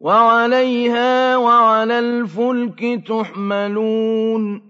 وَعَلَيْهَا وَعَلَى الْفُلْكِ تُحْمَلُونَ